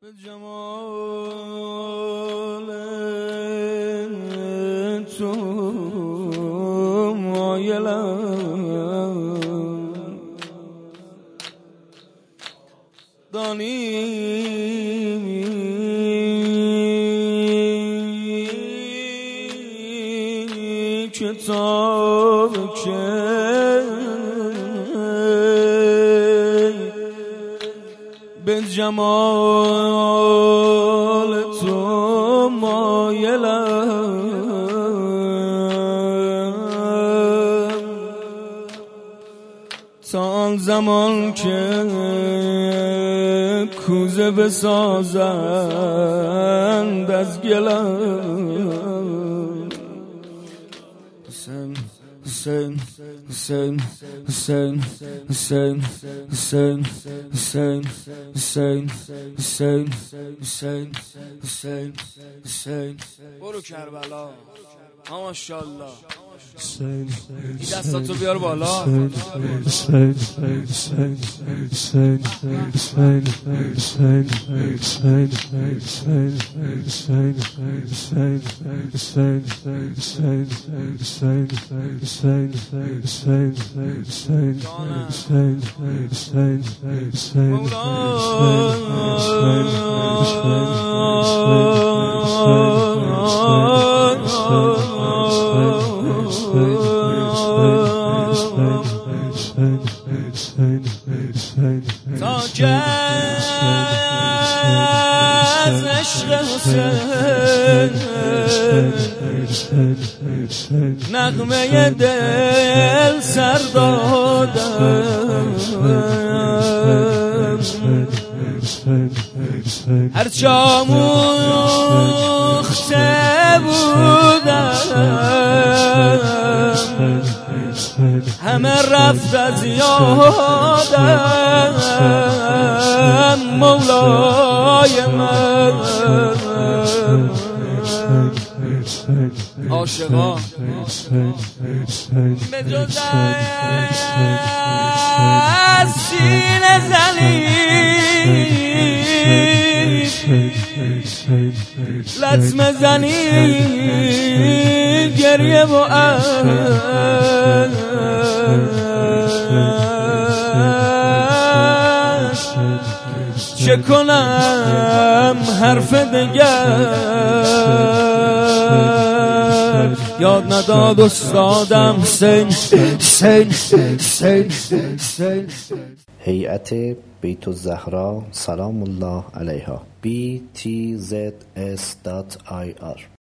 به جمال تو مایلم. دانی کتاب که به جمال تو مایلم. تا آن زمان که کوزه بسازند از گلم. حسین حسین حسین حسین حسین حسین حسین حسین حسین حسین حسین حسین کربلا ماشاءالله این دستاتو بیار بالا حسین از عشق حسین نغمه دل سر دادم. هر چاموخته بودم همه رفت از یادم مولای من. عاشقا. از زنی. زنی گریه و چه کنم حرف دگر یاد نداد استادم سین سین سین سین هیئت بیت الزهرا سلام الله علیها. Btzs.ir